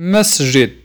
Masjid.